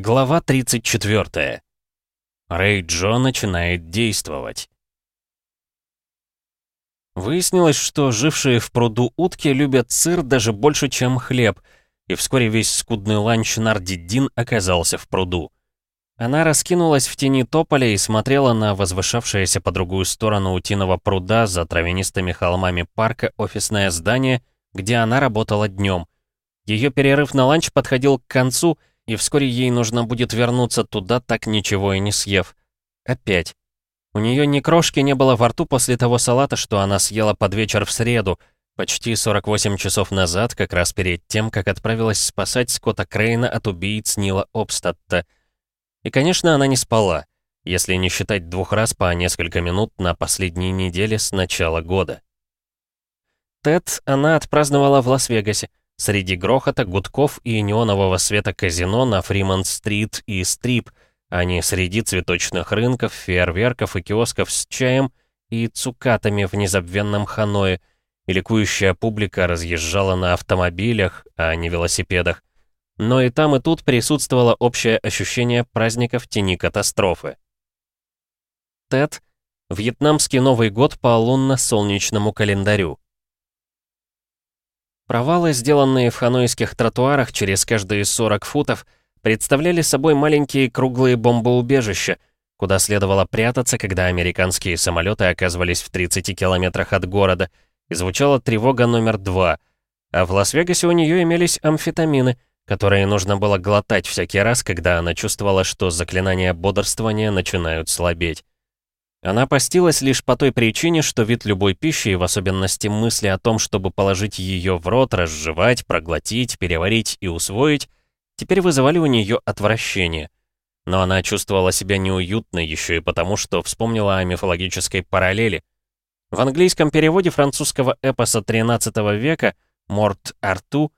Глава 34. Рэй Джо начинает действовать. Выяснилось, что жившие в пруду утки любят сыр даже больше, чем хлеб, и вскоре весь скудный ланч Нарди Дин оказался в пруду. Она раскинулась в тени тополя и смотрела на возвышавшееся по другую сторону утиного пруда за травянистыми холмами парка офисное здание, где она работала днем. Ее перерыв на ланч подходил к концу, и вскоре ей нужно будет вернуться туда, так ничего и не съев. Опять. У нее ни крошки не было во рту после того салата, что она съела под вечер в среду, почти 48 часов назад, как раз перед тем, как отправилась спасать Скотта Крейна от убийц Нила Обстатта. И, конечно, она не спала, если не считать двух раз по несколько минут на последней неделе с начала года. Тет она отпраздновала в Лас-Вегасе, Среди грохота, гудков и неонового света казино на Фримонт-стрит и Стрип, а не среди цветочных рынков, фейерверков и киосков с чаем и цукатами в незабвенном Ханое, и ликующая публика разъезжала на автомобилях, а не велосипедах. Но и там, и тут присутствовало общее ощущение праздника в тени катастрофы. Тед — Вьетнамский Новый год по лунно-солнечному календарю. Провалы, сделанные в ханойских тротуарах через каждые 40 футов, представляли собой маленькие круглые бомбоубежища, куда следовало прятаться, когда американские самолеты оказывались в 30 километрах от города, и звучала тревога номер два. А в Лас-Вегасе у нее имелись амфетамины, которые нужно было глотать всякий раз, когда она чувствовала, что заклинания бодрствования начинают слабеть. Она постилась лишь по той причине, что вид любой пищи, и в особенности мысли о том, чтобы положить ее в рот, разжевать, проглотить, переварить и усвоить, теперь вызывали у нее отвращение. Но она чувствовала себя неуютно еще и потому, что вспомнила о мифологической параллели. В английском переводе французского эпоса XIII века «Морт Арту»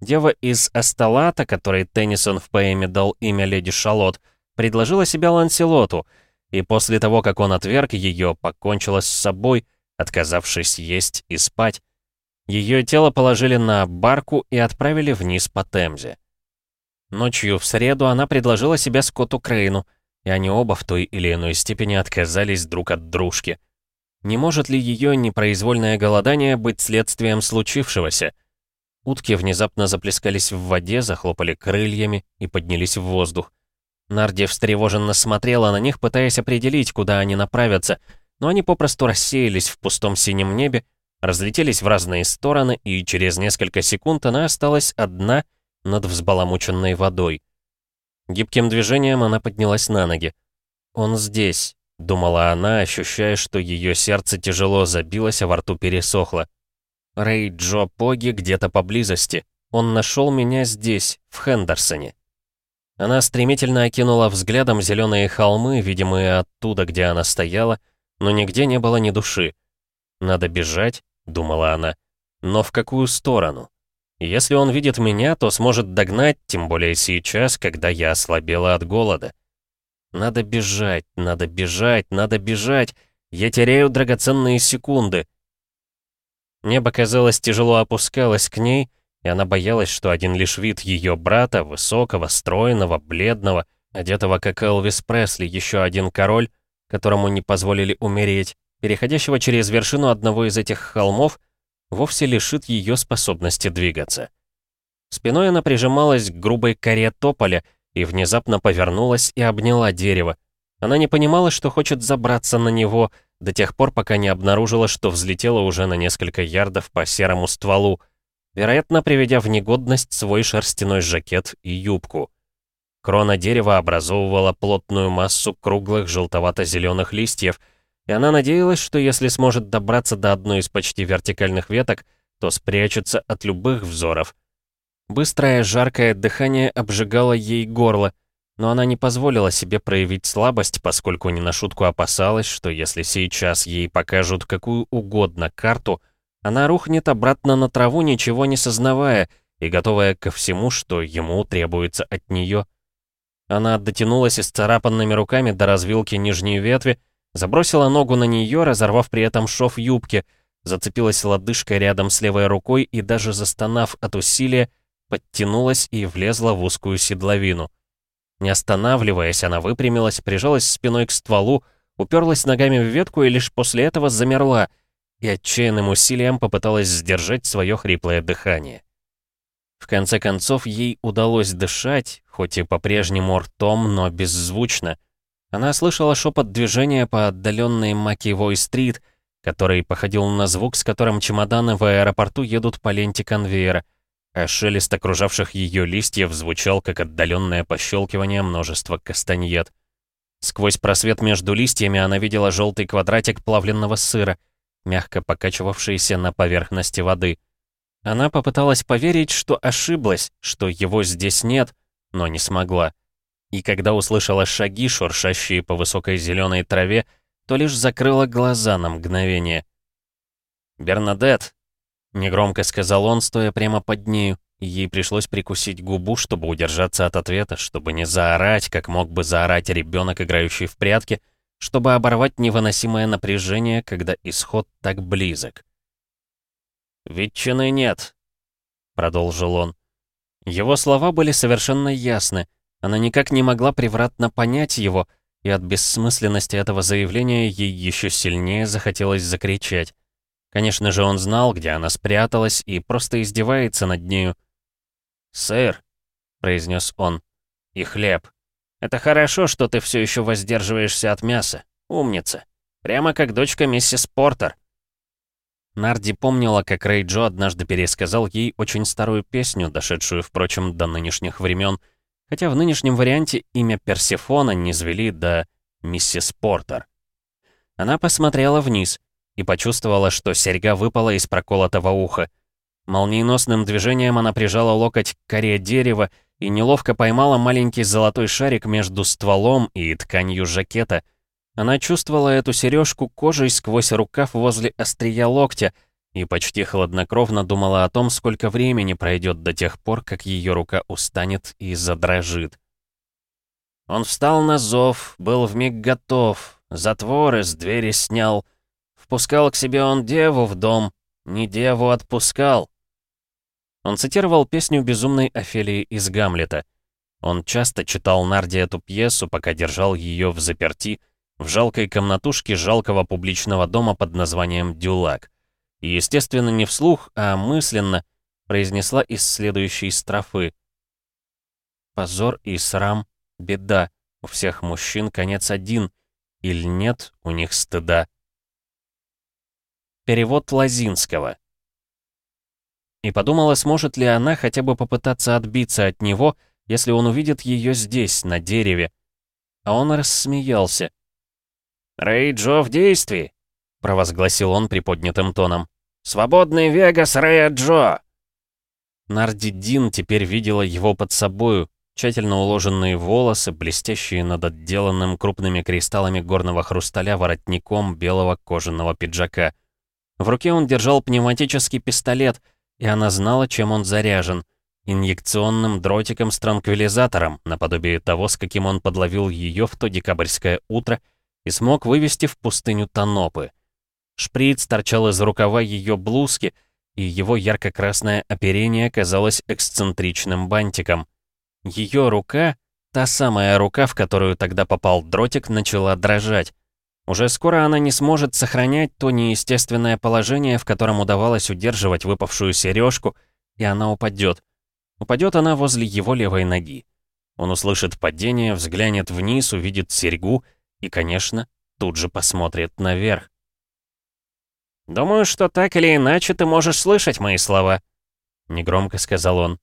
дева из Асталата, которой Теннисон в поэме дал имя леди Шалот, предложила себя Ланселоту — и после того, как он отверг ее, покончила с собой, отказавшись есть и спать. Ее тело положили на барку и отправили вниз по Темзе. Ночью в среду она предложила себя Скотту Крейну, и они оба в той или иной степени отказались друг от дружки. Не может ли ее непроизвольное голодание быть следствием случившегося? Утки внезапно заплескались в воде, захлопали крыльями и поднялись в воздух. Нарди встревоженно смотрела на них, пытаясь определить, куда они направятся, но они попросту рассеялись в пустом синем небе, разлетелись в разные стороны, и через несколько секунд она осталась одна над взбаламученной водой. Гибким движением она поднялась на ноги. «Он здесь», — думала она, ощущая, что ее сердце тяжело забилось, а во рту пересохло. «Рэй Джо Поги где-то поблизости. Он нашел меня здесь, в Хендерсоне». Она стремительно окинула взглядом зеленые холмы, видимые оттуда, где она стояла, но нигде не было ни души. «Надо бежать», — думала она, — «но в какую сторону? Если он видит меня, то сможет догнать, тем более сейчас, когда я ослабела от голода. Надо бежать, надо бежать, надо бежать. Я теряю драгоценные секунды». Небо, казалось, тяжело опускалось к ней, — и она боялась, что один лишь вид ее брата, высокого, стройного, бледного, одетого как Элвис Пресли, еще один король, которому не позволили умереть, переходящего через вершину одного из этих холмов, вовсе лишит ее способности двигаться. Спиной она прижималась к грубой коре тополя и внезапно повернулась и обняла дерево. Она не понимала, что хочет забраться на него до тех пор, пока не обнаружила, что взлетела уже на несколько ярдов по серому стволу, вероятно, приведя в негодность свой шерстяной жакет и юбку. Крона дерева образовывала плотную массу круглых желтовато-зеленых листьев, и она надеялась, что если сможет добраться до одной из почти вертикальных веток, то спрячется от любых взоров. Быстрое жаркое дыхание обжигало ей горло, но она не позволила себе проявить слабость, поскольку не на шутку опасалась, что если сейчас ей покажут какую угодно карту — она рухнет обратно на траву, ничего не сознавая и готовая ко всему, что ему требуется от нее. Она дотянулась исцарапанными руками до развилки нижней ветви, забросила ногу на нее, разорвав при этом шов юбки, зацепилась лодыжкой рядом с левой рукой и даже застонав от усилия, подтянулась и влезла в узкую седловину. Не останавливаясь, она выпрямилась, прижалась спиной к стволу, уперлась ногами в ветку и лишь после этого замерла и отчаянным усилием попыталась сдержать свое хриплое дыхание. В конце концов, ей удалось дышать, хоть и по-прежнему ртом, но беззвучно. Она слышала шепот движения по отдаленной Макивой-стрит, который походил на звук, с которым чемоданы в аэропорту едут по ленте конвейера, а шелест окружавших ее листьев звучал, как отдаленное пощелкивание множества кастаньет. Сквозь просвет между листьями она видела желтый квадратик плавленного сыра, мягко покачивавшийся на поверхности воды. Она попыталась поверить, что ошиблась, что его здесь нет, но не смогла. И когда услышала шаги, шуршащие по высокой зеленой траве, то лишь закрыла глаза на мгновение. «Бернадет!» — негромко сказал он, стоя прямо под нею. Ей пришлось прикусить губу, чтобы удержаться от ответа, чтобы не заорать, как мог бы заорать ребенок, играющий в прятки, чтобы оборвать невыносимое напряжение, когда исход так близок. «Ветчины нет», — продолжил он. Его слова были совершенно ясны. Она никак не могла превратно понять его, и от бессмысленности этого заявления ей еще сильнее захотелось закричать. Конечно же, он знал, где она спряталась, и просто издевается над нею. «Сыр», — произнес он, — «и хлеб. Это хорошо, что ты все еще воздерживаешься от мяса. Умница. Прямо как дочка миссис Портер». Нарди помнила, как Рэй Джо однажды пересказал ей очень старую песню, дошедшую, впрочем, до нынешних времен, хотя в нынешнем варианте имя Персифона не звели до миссис Портер. Она посмотрела вниз и почувствовала, что серьга выпала из проколотого уха. Молниеносным движением она прижала локоть к коре дерева и неловко поймала маленький золотой шарик между стволом и тканью жакета. Она чувствовала эту сережку кожей сквозь рукав возле острия локтя и почти хладнокровно думала о том, сколько времени пройдет до тех пор, как ее рука устанет и задрожит. Он встал на зов, был вмиг готов, затвор из двери снял. Впускал к себе он деву в дом, не деву отпускал. Он цитировал песню безумной Офелии из «Гамлета». Он часто читал Нарде эту пьесу, пока держал ее в заперти, в жалкой комнатушке жалкого публичного дома под названием «Дюлак». И, естественно, не вслух, а мысленно произнесла из следующей строфы. «Позор и срам, беда, у всех мужчин конец один, или нет у них стыда». Перевод Лазинского и подумала, сможет ли она хотя бы попытаться отбиться от него, если он увидит ее здесь, на дереве. А он рассмеялся. «Рэй Джо в действии!» — провозгласил он приподнятым тоном. «Свободный Вегас Рэя Джо!» Нарди Дин теперь видела его под собою, тщательно уложенные волосы, блестящие над отделанным крупными кристаллами горного хрусталя воротником белого кожаного пиджака. В руке он держал пневматический пистолет — и она знала, чем он заряжен. Инъекционным дротиком с транквилизатором, наподобие того, с каким он подловил ее в то декабрьское утро и смог вывести в пустыню Танопы. Шприц торчал из рукава ее блузки, и его ярко-красное оперение казалось эксцентричным бантиком. Ее рука, та самая рука, в которую тогда попал дротик, начала дрожать. Уже скоро она не сможет сохранять то неестественное положение, в котором удавалось удерживать выпавшую сережку, и она упадет. Упадет она возле его левой ноги. Он услышит падение, взглянет вниз, увидит серьгу и, конечно, тут же посмотрит наверх. «Думаю, что так или иначе ты можешь слышать мои слова», — негромко сказал он.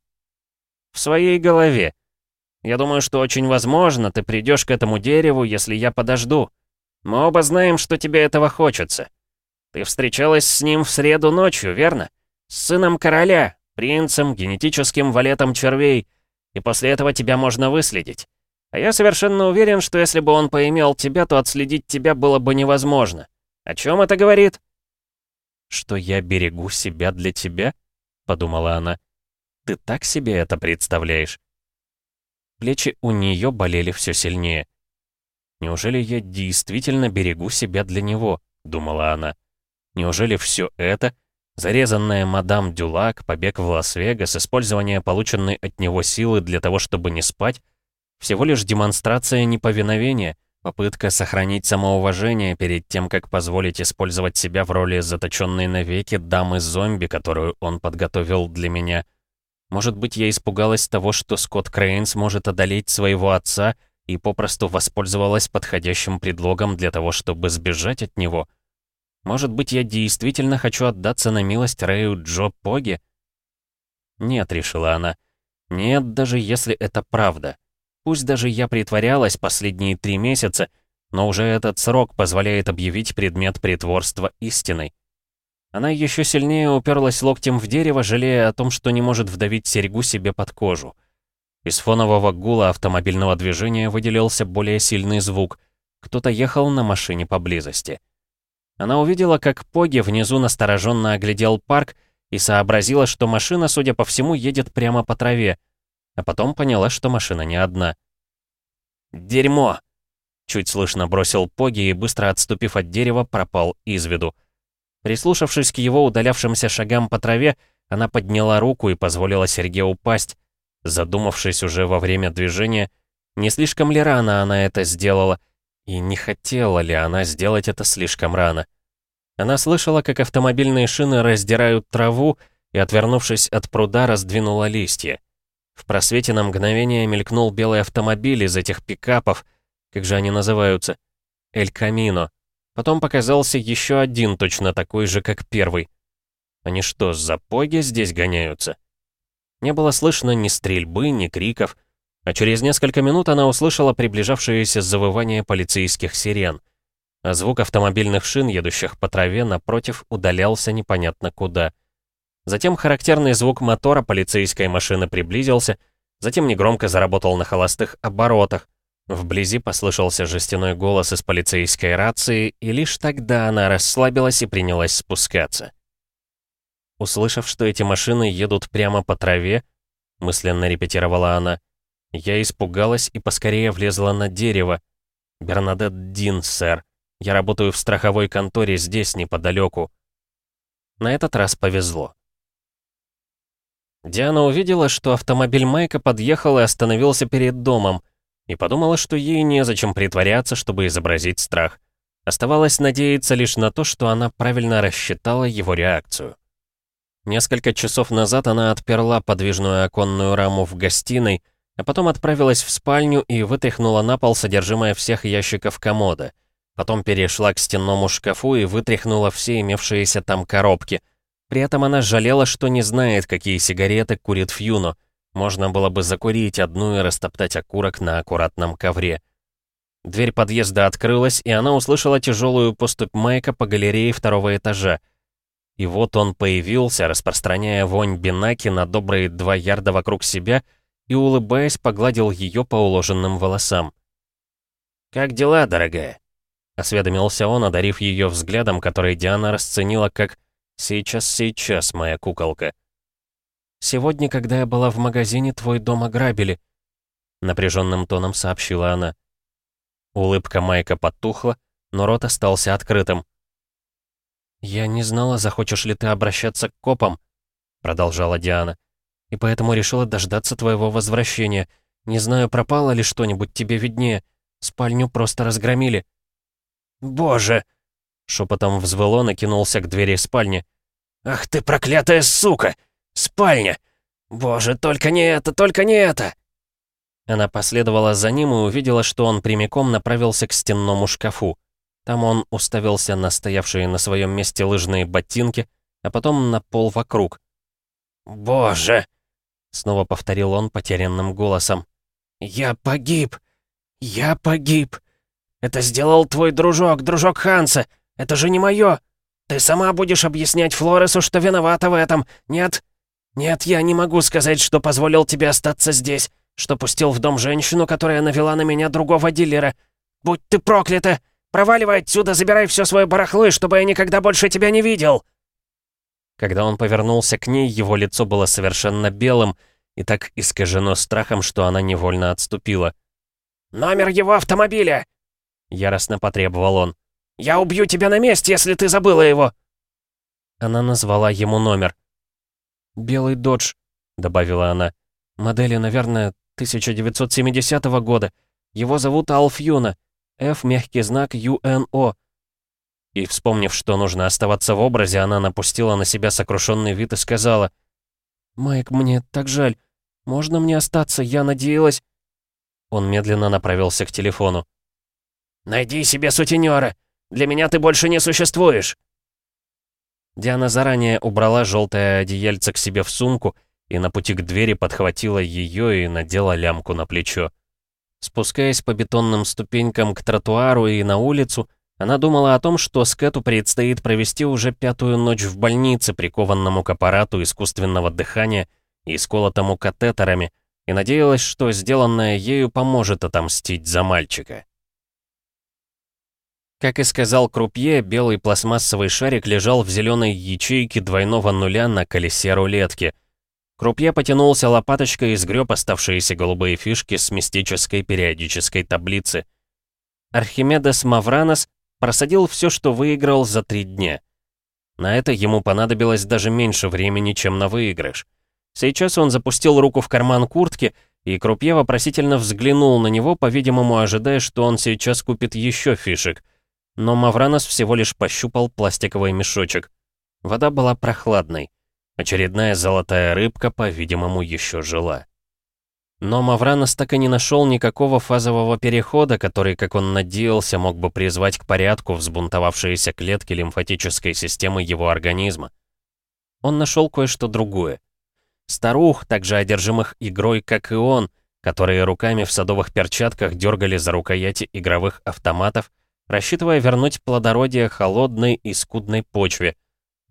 «В своей голове. Я думаю, что очень возможно, ты придешь к этому дереву, если я подожду. Мы оба знаем, что тебе этого хочется. Ты встречалась с ним в среду ночью, верно? С сыном короля, принцем, генетическим валетом червей. И после этого тебя можно выследить. А я совершенно уверен, что если бы он поимел тебя, то отследить тебя было бы невозможно. О чем это говорит? «Что я берегу себя для тебя?» — подумала она. «Ты так себе это представляешь?» Плечи у нее болели все сильнее. Неужели я действительно берегу себя для него?» — думала она. «Неужели все это, зарезанная мадам Дюлак, побег в Лас-Вегас, использование полученной от него силы для того, чтобы не спать, Всего лишь демонстрация неповиновения, попытка сохранить самоуважение перед тем, как позволить использовать себя в роли заточенной навеки дамы-зомби, которую он подготовил для меня. Может быть, я испугалась того, что Скотт Крейн сможет одолеть своего отца и попросту воспользовалась подходящим предлогом для того, чтобы сбежать от него. Может быть, я действительно хочу отдаться на милость Рэю Джо Поги? Нет, решила она. Нет, даже если это правда. Пусть даже я притворялась последние три месяца, но уже этот срок позволяет объявить предмет притворства истиной. Она еще сильнее уперлась локтем в дерево, жалея о том, что не может вдавить серьгу себе под кожу. Из фонового гула автомобильного движения выделился более сильный звук. Кто-то ехал на машине поблизости. Она увидела, как Поги внизу настороженно оглядел парк и сообразила, что машина, судя по всему, едет прямо по траве. А потом поняла, что машина не одна. «Дерьмо!» Чуть слышно бросил Поги и, быстро отступив от дерева, пропал из виду. Прислушавшись к его удалявшимся шагам по траве, она подняла руку и позволила Серге упасть, задумавшись уже во время движения, не слишком ли рано она это сделала, и не хотела ли она сделать это слишком рано. Она слышала, как автомобильные шины раздирают траву, и, отвернувшись от пруда, раздвинула листья. В просвете на мгновение мелькнул белый автомобиль из этих пикапов, как же они называются? Эль Камино. Потом показался еще один, точно такой же, как первый. Они что, за поги здесь гоняются? Не было слышно ни стрельбы, ни криков, а через несколько минут она услышала приближавшееся завывание полицейских сирен. А звук автомобильных шин, едущих по траве, напротив, удалялся непонятно куда. Затем характерный звук мотора полицейской машины приблизился, затем негромко заработал на холостых оборотах. Вблизи послышался жестяной голос из полицейской рации, и лишь тогда она расслабилась и принялась спускаться. Услышав, что эти машины едут прямо по траве, мысленно репетировала она, я испугалась и поскорее влезла на дерево. «Бернадет Дин, сэр. Я работаю в страховой конторе здесь, неподалеку». На этот раз повезло. Диана увидела, что автомобиль Майка подъехал и остановился перед домом, и подумала, что ей незачем притворяться, чтобы изобразить страх. Оставалось надеяться лишь на то, что она правильно рассчитала его реакцию. Несколько часов назад она отперла подвижную оконную раму в гостиной, а потом отправилась в спальню и вытряхнула на пол содержимое всех ящиков комода. Потом перешла к стенному шкафу и вытряхнула все имевшиеся там коробки, при этом она жалела, что не знает, какие сигареты курит Фьюно. Можно было бы закурить одну и растоптать окурок на аккуратном ковре. Дверь подъезда открылась, и она услышала тяжелую поступь Майка по галерее второго этажа. И вот он появился, распространяя вонь бинаки на добрые два ярда вокруг себя и, улыбаясь, погладил ее по уложенным волосам. «Как дела, дорогая?» — осведомился он, одарив ее взглядом, который Диана расценила как Сейчас, сейчас, моя куколка. Сегодня, когда я была в магазине, твой дом ограбили. Напряженным тоном сообщила она. Улыбка Майка потухла, но рот остался открытым. «Я не знала, захочешь ли ты обращаться к копам», — продолжала Диана. «И поэтому решила дождаться твоего возвращения. Не знаю, пропало ли что-нибудь, тебе виднее. Спальню просто разгромили». «Боже!» Шепотом взвыл он и кинулся к двери спальни. «Ах ты проклятая сука! Спальня! Боже, только не это, только не это!» Она последовала за ним и увидела, что он прямиком направился к стенному шкафу. Там он уставился на стоявшие на своем месте лыжные ботинки, а потом на пол вокруг. «Боже!» — снова повторил он потерянным голосом. «Я погиб! Я погиб! Это сделал твой дружок, дружок Ханса! Это же не мое! Ты сама будешь объяснять Флоресу, что виновата в этом, нет? Нет, я не могу сказать, что позволил тебе остаться здесь, что пустил в дом женщину, которая навела на меня другого дилера. Будь ты проклята! Проваливай отсюда, забирай все свое барахло, чтобы я никогда больше тебя не видел!» Когда он повернулся к ней, его лицо было совершенно белым и так искажено страхом, что она невольно отступила. «Номер его автомобиля!» Яростно потребовал он. «Я убью тебя на месте, если ты забыла его!» Она назвала ему номер. «Белый додж», — добавила она. «Модели, наверное, 1970 года. Его зовут Алф Юна. F, мягкий знак, UNO. И, вспомнив, что нужно оставаться в образе, она напустила на себя сокрушенный вид и сказала, «Майк, мне так жаль. Можно мне остаться? Я надеялась...» Он медленно направился к телефону. «Найди себе сутенера! Для меня ты больше не существуешь!» Диана заранее убрала желтое одеяльце к себе в сумку и на пути к двери подхватила ее и надела лямку на плечо. Спускаясь по бетонным ступенькам к тротуару и на улицу, она думала о том, что Скэту предстоит провести уже пятую ночь в больнице, прикованному к аппарату искусственного дыхания и сколотому катетерами, и надеялась, что сделанное ею поможет отомстить за мальчика. Как и сказал Крупье, белый пластмассовый шарик лежал в зеленой ячейке двойного нуля на колесе рулетки. Крупье потянулся лопаточкой и сгреб оставшиеся голубые фишки с мистической периодической таблицы. Архимедес Мавранос просадил все, что выиграл за три дня. На это ему понадобилось даже меньше времени, чем на выигрыш. Сейчас он запустил руку в карман куртки, и Крупье вопросительно взглянул на него, по-видимому, ожидая, что он сейчас купит еще фишек. Но Мавранос всего лишь пощупал пластиковый мешочек. Вода была прохладной. Очередная золотая рыбка, по-видимому, еще жила. Но Мавранос так и не нашел никакого фазового перехода, который, как он надеялся, мог бы призвать к порядку взбунтовавшиеся клетки лимфатической системы его организма. Он нашел кое-что другое. Старух, также одержимых игрой, как и он, которые руками в садовых перчатках дергали за рукояти игровых автоматов, рассчитывая вернуть плодородие холодной и скудной почве.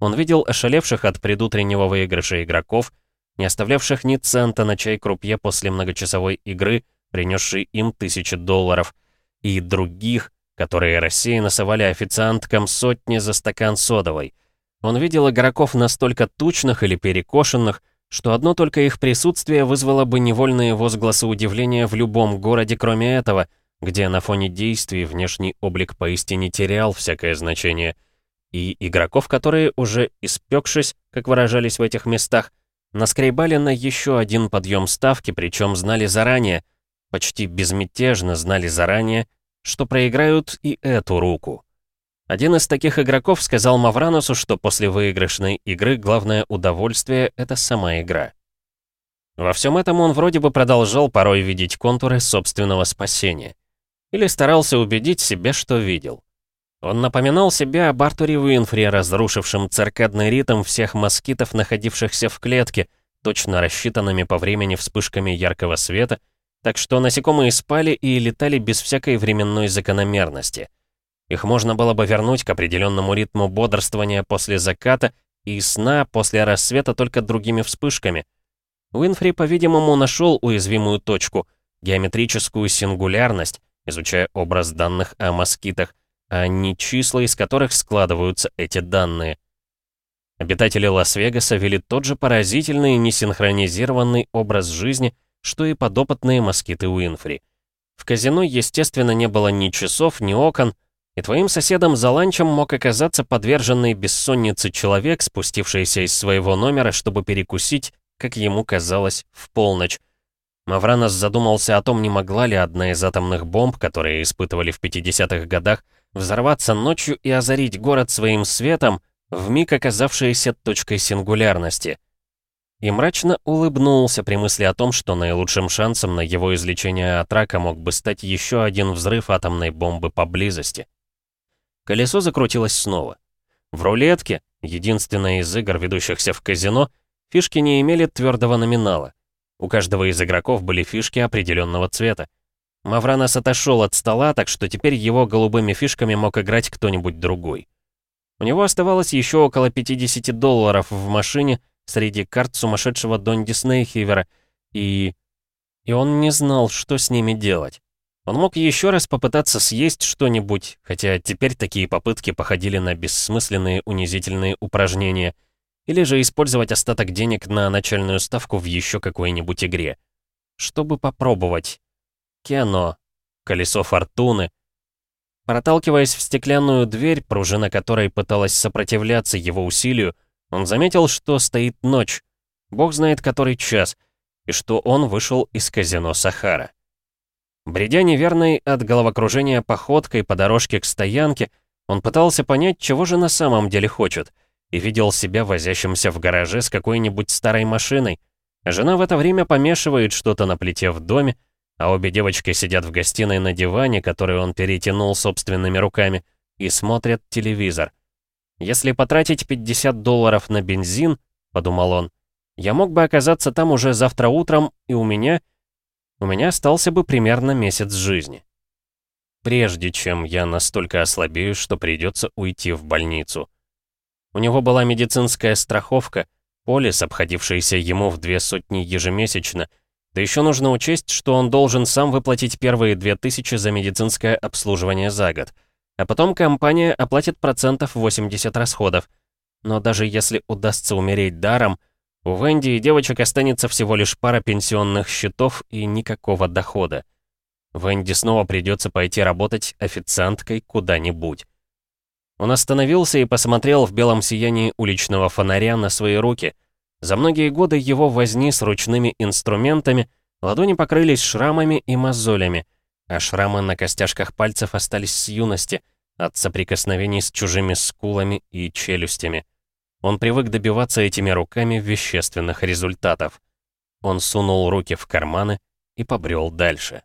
Он видел ошалевших от предутреннего выигрыша игроков, не оставлявших ни цента на чай крупье после многочасовой игры, принесшей им тысячи долларов, и других, которые рассеянно совали официанткам сотни за стакан содовой. Он видел игроков настолько тучных или перекошенных, что одно только их присутствие вызвало бы невольные возгласы удивления в любом городе, кроме этого, где на фоне действий внешний облик поистине терял всякое значение, и игроков, которые, уже испекшись, как выражались в этих местах, Наскребали на еще один подъем ставки, причем знали заранее, почти безмятежно знали заранее, что проиграют и эту руку. Один из таких игроков сказал Мавранусу, что после выигрышной игры главное удовольствие — это сама игра. Во всем этом он вроде бы продолжал порой видеть контуры собственного спасения. Или старался убедить себя, что видел. Он напоминал себя об Артуре Уинфри, разрушившем циркадный ритм всех москитов, находившихся в клетке, точно рассчитанными по времени вспышками яркого света, так что насекомые спали и летали без всякой временной закономерности. Их можно было бы вернуть к определенному ритму бодрствования после заката и сна после рассвета только другими вспышками. Уинфри, по-видимому, нашел уязвимую точку, геометрическую сингулярность, изучая образ данных о москитах, а не числа, из которых складываются эти данные. Обитатели Лас-Вегаса вели тот же поразительный несинхронизированный образ жизни, что и подопытные москиты Уинфри. В казино, естественно, не было ни часов, ни окон, и твоим соседом за ланчем мог оказаться подверженный бессоннице человек, спустившийся из своего номера, чтобы перекусить, как ему казалось, в полночь. Мавранос задумался о том, не могла ли одна из атомных бомб, которые испытывали в 50-х годах, взорваться ночью и озарить город своим светом, вмиг оказавшейся точкой сингулярности. И мрачно улыбнулся при мысли о том, что наилучшим шансом на его излечение от рака мог бы стать еще один взрыв атомной бомбы поблизости. Колесо закрутилось снова. В рулетке, единственной из игр, ведущихся в казино, фишки не имели твердого номинала. У каждого из игроков были фишки определенного цвета. Мавранос отошел от стола, так что теперь его голубыми фишками мог играть кто-нибудь другой. У него оставалось еще около 50 долларов в машине среди карт сумасшедшего Донди Снейхивера, и... И он не знал, что с ними делать. Он мог еще раз попытаться съесть что-нибудь, хотя теперь такие попытки походили на бессмысленные унизительные упражнения, или же использовать остаток денег на начальную ставку в еще какой-нибудь игре. Чтобы попробовать. Кено, колесо фортуны. Проталкиваясь в стеклянную дверь, пружина которой пыталась сопротивляться его усилию, он заметил, что стоит ночь. Бог знает который час. и что он вышел из казино «Сахара». Бредя неверной от головокружения походкой по дорожке к стоянке, он пытался понять, чего же на самом деле хочет, и видел себя возящимся в гараже с какой-нибудь старой машиной. жена в это время помешивает что-то на плите в доме, а обе девочки сидят в гостиной на диване, который он перетянул собственными руками, и смотрят телевизор. «Если потратить 50 долларов на бензин», — подумал он, — «я мог бы оказаться там уже завтра утром, и у меня...» У меня остался бы примерно месяц жизни. Прежде чем я настолько ослабею, что придется уйти в больницу. У него была медицинская страховка, полис, обходившийся ему в две сотни ежемесячно, да еще нужно учесть, что он должен сам выплатить первые две тысячи за медицинское обслуживание за год. А потом компания оплатит процентов 80 расходов. Но даже если удастся умереть даром, у Венди и девочек останется всего лишь пара пенсионных счетов и никакого дохода. Венди снова придется пойти работать официанткой куда-нибудь. Он остановился и посмотрел в белом сиянии уличного фонаря на свои руки — за многие годы его возни с ручными инструментами ладони покрылись шрамами и мозолями, а шрамы на костяшках пальцев остались с юности, от соприкосновений с чужими скулами и челюстями. Он привык добиваться этими руками вещественных результатов. Он сунул руки в карманы и побрел дальше.